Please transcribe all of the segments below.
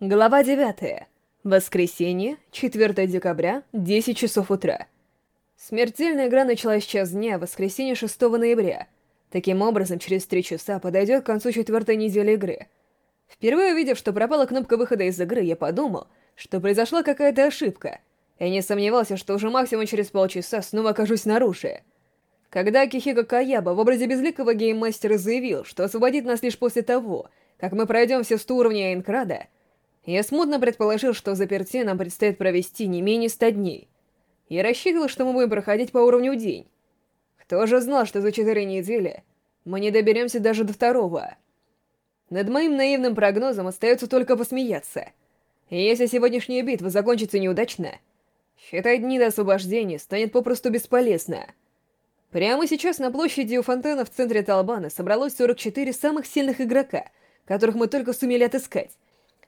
Глава 9. Воскресенье, 4 декабря, 10 часов утра. Смертельная игра началась час дня, воскресенье 6 ноября. Таким образом, через 3 часа подойдет к концу четвертой недели игры. Впервые увидев, что пропала кнопка выхода из игры, я подумал, что произошла какая-то ошибка. Я не сомневался, что уже максимум через полчаса снова окажусь снаружи. Когда Кихико Каяба в образе безликого гейммастера заявил, что освободит нас лишь после того, как мы пройдем все 100 уровней Айнкрада, я смутно предположил, что заперти нам предстоит провести не менее ста дней. Я рассчитывал, что мы будем проходить по уровню день. Кто же знал, что за четыре недели мы не доберемся даже до второго? Над моим наивным прогнозом остается только посмеяться. И если сегодняшняя битва закончится неудачно, считай дни до освобождения станет попросту бесполезно. Прямо сейчас на площади у фонтана в центре Талбана собралось 44 самых сильных игрока, которых мы только сумели отыскать,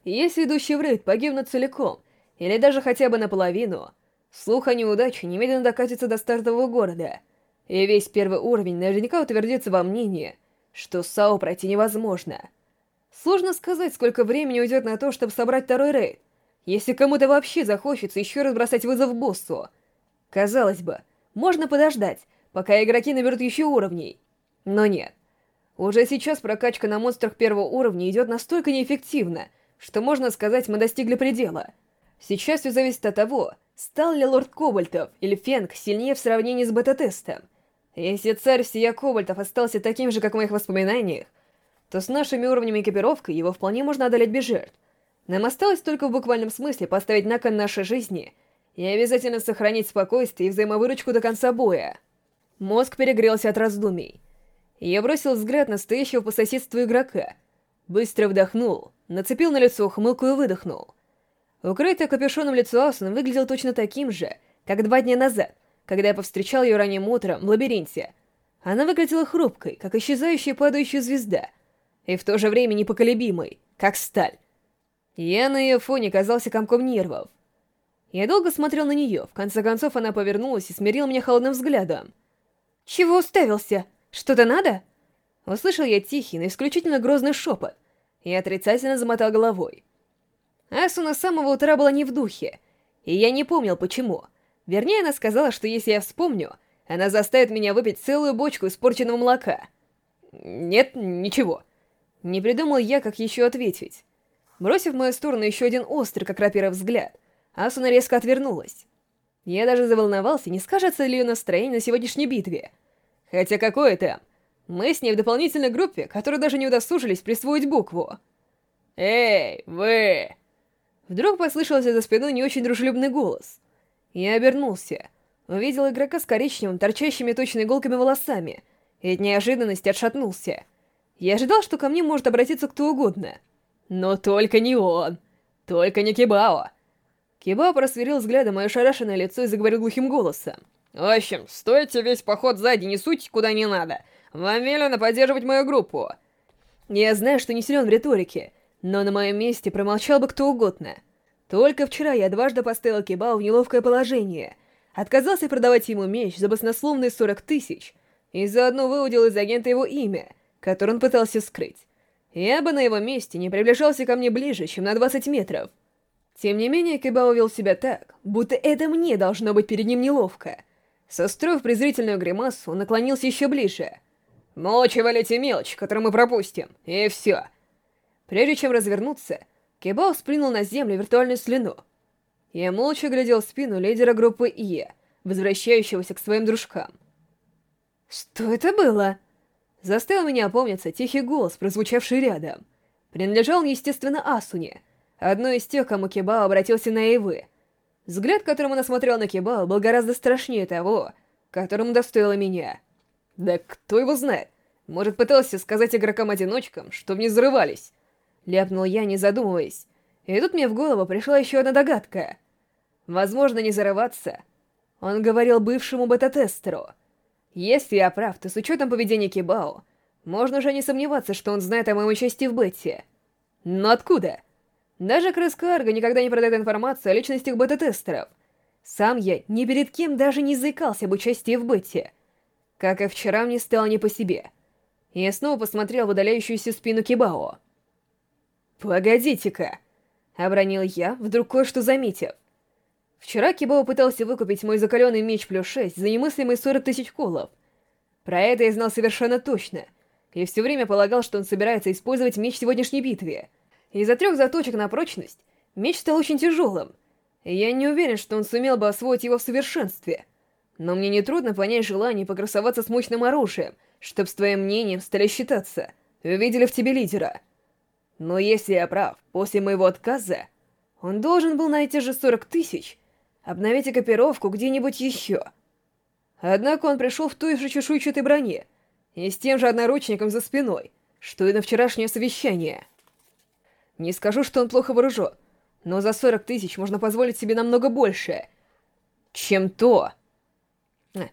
если идущий в рейд погибнут целиком, или даже хотя бы наполовину, слух о неудаче немедленно докатится до стартового города, и весь первый уровень наверняка утвердится во мнении, что САУ пройти невозможно. Сложно сказать, сколько времени уйдет на то, чтобы собрать второй рейд, если кому-то вообще захочется еще раз бросать вызов боссу. Казалось бы, можно подождать, пока игроки наберут еще уровней. Но нет. Уже сейчас прокачка на монстрах первого уровня идет настолько неэффективно, что, можно сказать, мы достигли предела. Сейчас все зависит от того, стал ли лорд Кобальтов или Фенг сильнее в сравнении с бета-тестом. Если царь всея Кобальтов остался таким же, как в моих воспоминаниях, то с нашими уровнями экипировки его вполне можно одолеть без жертв. Нам осталось только в буквальном смысле поставить на кон нашей жизни и обязательно сохранить спокойствие и взаимовыручку до конца боя. Мозг перегрелся от раздумий. Я бросил взгляд на стоящего по соседству игрока, быстро вдохнул — нацепил на лицо ухмылку и выдохнул. Укрытое капюшоном лицо Асуны выглядело точно таким же, как два дня назад, когда я повстречал ее ранним утром в лабиринте. Она выглядела хрупкой, как исчезающая падающая звезда, и в то же время непоколебимой, как сталь. Я на ее фоне казался комком нервов. Я долго смотрел на нее, в конце концов она повернулась и смирила меня холодным взглядом. «Чего уставился? Что-то надо?» Услышал я тихий, но исключительно грозный шепот, и отрицательно замотал головой. Асуна с самого утра была не в духе, и я не помнил, почему. Вернее, она сказала, что если я вспомню, она заставит меня выпить целую бочку испорченного молока. Нет, ничего. Не придумал я, как еще ответить. Бросив в мою сторону еще один острый, как рапира, взгляд, Асуна резко отвернулась. Я даже заволновался, не скажется ли ее настроение на сегодняшней битве. Хотя какое там. Мы с ней в дополнительной группе, которые даже не удосужились присвоить букву. «Эй, вы!» Вдруг послышался за спиной не очень дружелюбный голос. Я обернулся. Увидел игрока с коричневым, торчащими точно иголками волосами, и от неожиданности отшатнулся. Я ожидал, что ко мне может обратиться кто угодно. Но только не он. Только не Кибао. Кибао просверил взглядом мое шарашенное лицо и заговорил глухим голосом. «В общем, стойте весь поход сзади, не суть куда не надо. Вам велено поддерживать мою группу. Я знаю, что не силен в риторике, но на моем месте промолчал бы кто угодно. Только вчера я дважды поставил Кибао в неловкое положение. Отказался продавать ему меч за баснословные 40 тысяч и заодно выудил из агента его имя, которое он пытался скрыть. Я бы на его месте не приближался ко мне ближе, чем на 20 метров. Тем не менее, Кибао вел себя так, будто это мне должно быть перед ним неловко. Состроив презрительную гримасу, он наклонился еще ближе — Молча валяйте мелочь, которую мы пропустим, и все. Прежде чем развернуться, Кебао сплюнул на землю виртуальную слюну. Я молча глядел в спину лидера группы Е, возвращающегося к своим дружкам. «Что это было?» Заставил меня опомниться тихий голос, прозвучавший рядом. Принадлежал естественно, Асуне, одной из тех, кому Кебао обратился на Эйвы. Взгляд, которым он осмотрел на Кебао, был гораздо страшнее того, которым достоило меня. Да кто его знает? Может, пытался сказать игрокам-одиночкам, что не взрывались. Ляпнул я, не задумываясь. И тут мне в голову пришла еще одна догадка. Возможно, не зарываться. Он говорил бывшему бета-тестеру. Если я прав, то с учетом поведения Кибао, можно уже не сомневаться, что он знает о моем участии в бете. Но откуда? Даже Крыскарго никогда не продает информацию о личностях бета-тестеров. Сам я ни перед кем даже не заикался об участии в бете. Как и вчера, мне стало не по себе. Я снова посмотрел в удаляющуюся спину Кибао. «Погодите-ка!» Обронил я, вдруг кое-что заметив. Вчера Кибао пытался выкупить мой закаленный меч плюс 6 за немыслимые 40 тысяч колов. Про это я знал совершенно точно, и все время полагал, что он собирается использовать меч в сегодняшней битве. Из-за трех заточек на прочность меч стал очень тяжелым, и я не уверен, что он сумел бы освоить его в совершенстве. Но мне нетрудно понять желание покрасоваться с мощным оружием, чтоб с твоим мнением стали считаться. Увидели в тебе лидера. Но если я прав, после моего отказа, он должен был на эти же 40 тысяч обновить экипировку где-нибудь еще. Однако он пришел в той же чешуйчатой броне и с тем же одноручником за спиной, что и на вчерашнее совещание. Не скажу, что он плохо вооружен, но за 40 тысяч можно позволить себе намного больше, чем то. Э,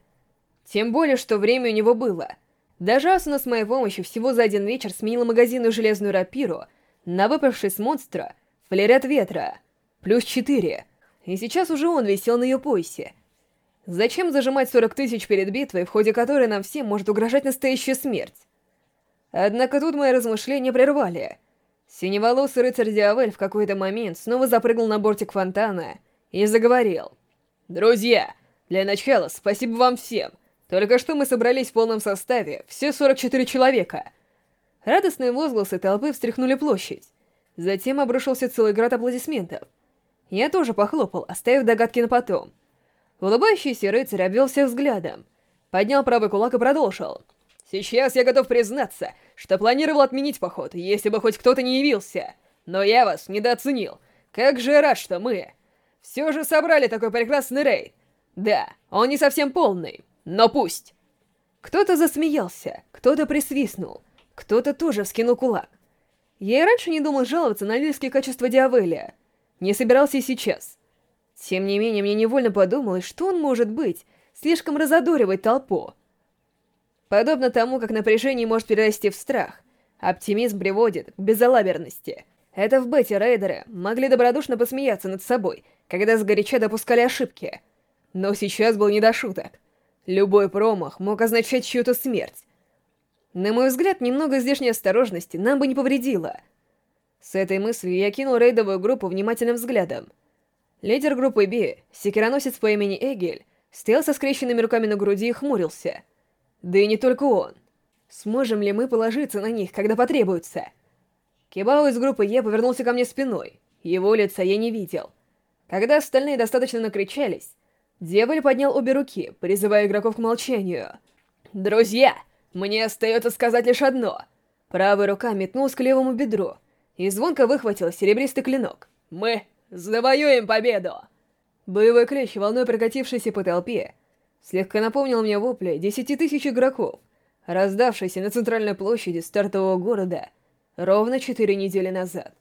тем более, что время у него было. Даже Асуна с моей помощью всего за один вечер сменила магазинную железную рапиру на выпавший с монстра флерет ветра, плюс 4, и сейчас уже он висел на ее поясе. Зачем зажимать 40 тысяч перед битвой, в ходе которой нам всем может угрожать настоящая смерть? Однако тут мои размышления прервали. Синеволосый рыцарь Диавель в какой-то момент снова запрыгнул на бортик фонтана и заговорил. «Друзья, для начала спасибо вам всем. Только что мы собрались в полном составе, все 44 человека». Радостные возгласы толпы встряхнули площадь. Затем обрушился целый град аплодисментов. Я тоже похлопал, оставив догадки на потом. Улыбающийся рыцарь обвел всех взглядом, поднял правый кулак и продолжил. «Сейчас я готов признаться, что планировал отменить поход, если бы хоть кто-то не явился. Но я вас недооценил. Как же рад, что мы все же собрали такой прекрасный рейд. Да, он не совсем полный, но пусть. Кто-то засмеялся, кто-то присвистнул, кто-то тоже вскинул кулак. Я и раньше не думал жаловаться на лидерские качества Диавелия. Не собирался и сейчас. Тем не менее, мне невольно подумалось, что он может быть, слишком разодоривать толпу. Подобно тому, как напряжение может перерасти в страх, оптимизм приводит к безалаберности. Это в бете рейдеры могли добродушно посмеяться над собой, когда сгоряча допускали ошибки. Но сейчас был не до шуток. Любой промах мог означать чью-то смерть. На мой взгляд, немного излишней осторожности нам бы не повредило. С этой мыслью я кинул рейдовую группу внимательным взглядом. Лидер группы Би, секироносец по имени Эгель, стоял со скрещенными руками на груди и хмурился — да и не только он. Сможем ли мы положиться на них, когда потребуется? Кибао из группы Е повернулся ко мне спиной. Его лица я не видел. Когда остальные достаточно накричались, Дьяволь поднял обе руки, призывая игроков к молчанию. «Друзья, мне остается сказать лишь одно». Правая рука метнулась к левому бедру и звонко выхватила серебристый клинок. «Мы завоюем победу!» Боевой клещ, волной прокатившийся по толпе, слегка напомнил мне вопли десяти тысяч игроков, раздавшиеся на центральной площади стартового города ровно четыре недели назад.